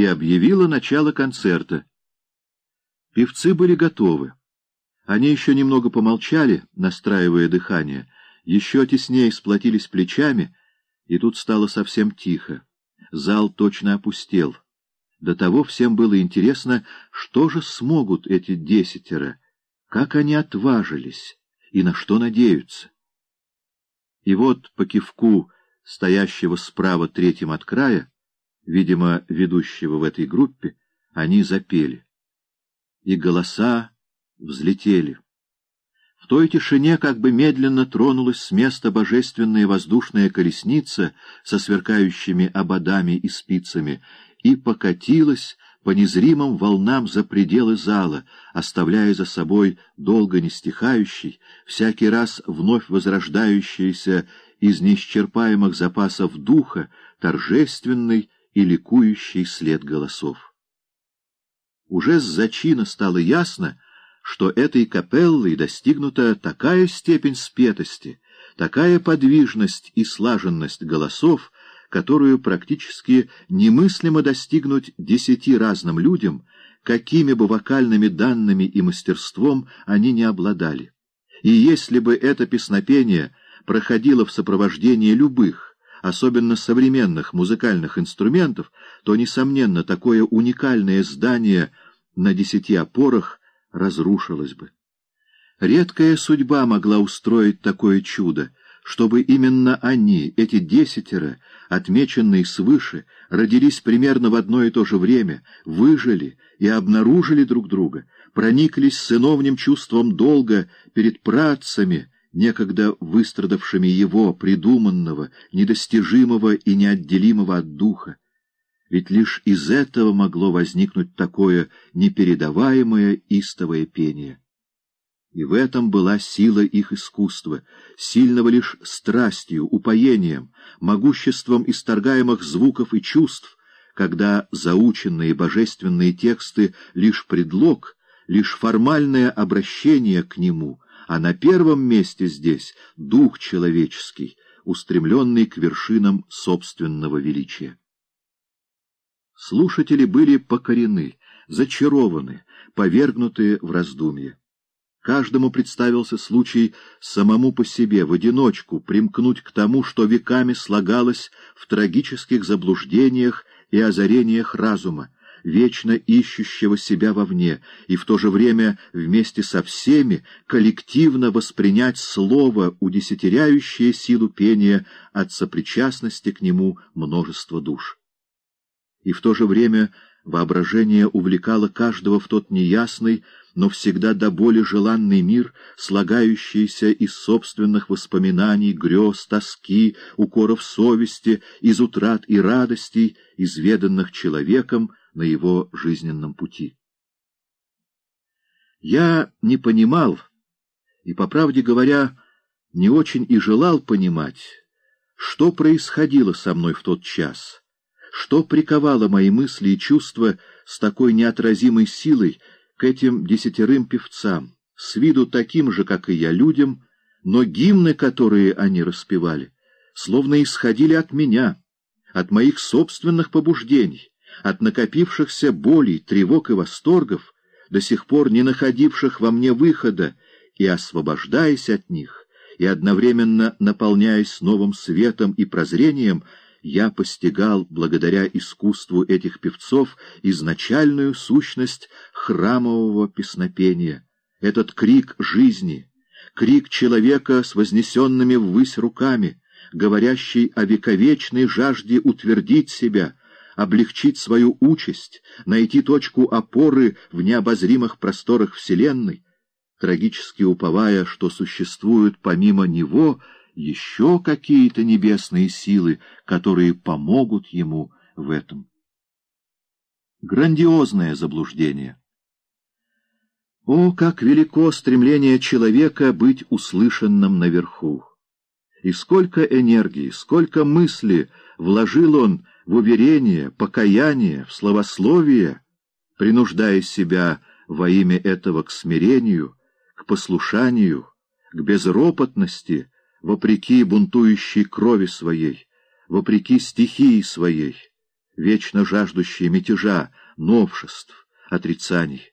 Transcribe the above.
и объявила начало концерта. Певцы были готовы. Они еще немного помолчали, настраивая дыхание, еще теснее сплотились плечами, и тут стало совсем тихо. Зал точно опустел. До того всем было интересно, что же смогут эти десятеро, как они отважились и на что надеются. И вот по кивку стоящего справа третьим от края, видимо, ведущего в этой группе, они запели. И голоса взлетели. В той тишине как бы медленно тронулась с места божественная воздушная колесница со сверкающими ободами и спицами и покатилась по незримым волнам за пределы зала, оставляя за собой долго не стихающий, всякий раз вновь возрождающийся из неисчерпаемых запасов духа, торжественный и ликующий след голосов. Уже с зачина стало ясно, что этой капеллой достигнута такая степень спетости, такая подвижность и слаженность голосов, которую практически немыслимо достигнуть десяти разным людям, какими бы вокальными данными и мастерством они не обладали. И если бы это песнопение проходило в сопровождении любых, особенно современных музыкальных инструментов, то, несомненно, такое уникальное здание на десяти опорах разрушилось бы. Редкая судьба могла устроить такое чудо, чтобы именно они, эти десятеро, отмеченные свыше, родились примерно в одно и то же время, выжили и обнаружили друг друга, прониклись сыновним чувством долга перед працами, некогда выстрадавшими его, придуманного, недостижимого и неотделимого от духа. Ведь лишь из этого могло возникнуть такое непередаваемое истовое пение. И в этом была сила их искусства, сильного лишь страстью, упоением, могуществом исторгаемых звуков и чувств, когда заученные божественные тексты — лишь предлог, лишь формальное обращение к нему, а на первом месте здесь — дух человеческий, устремленный к вершинам собственного величия. Слушатели были покорены, зачарованы, повергнуты в раздумье. Каждому представился случай самому по себе, в одиночку, примкнуть к тому, что веками слагалось в трагических заблуждениях и озарениях разума, вечно ищущего себя вовне, и в то же время вместе со всеми коллективно воспринять слово, удесятеряющее силу пения от сопричастности к нему множества душ. И в то же время воображение увлекало каждого в тот неясный, но всегда до боли желанный мир, слагающийся из собственных воспоминаний, грез, тоски, укоров совести, из утрат и радостей, изведанных человеком на его жизненном пути. Я не понимал, и, по правде говоря, не очень и желал понимать, что происходило со мной в тот час, что приковало мои мысли и чувства с такой неотразимой силой, к этим десятерым певцам, с виду таким же, как и я, людям, но гимны, которые они распевали, словно исходили от меня, от моих собственных побуждений, от накопившихся болей, тревог и восторгов, до сих пор не находивших во мне выхода, и, освобождаясь от них, и одновременно наполняясь новым светом и прозрением, я постигал, благодаря искусству этих певцов, изначальную сущность храмового песнопения, этот крик жизни, крик человека с вознесенными ввысь руками, говорящий о вековечной жажде утвердить себя, облегчить свою участь, найти точку опоры в необозримых просторах Вселенной, трагически уповая, что существуют помимо него — еще какие-то небесные силы, которые помогут ему в этом. Грандиозное заблуждение. О, как велико стремление человека быть услышанным наверху! И сколько энергии, сколько мысли вложил он в уверение, покаяние, в словословие, принуждая себя во имя этого к смирению, к послушанию, к безропотности, вопреки бунтующей крови своей, вопреки стихии своей, вечно жаждущие мятежа, новшеств, отрицаний.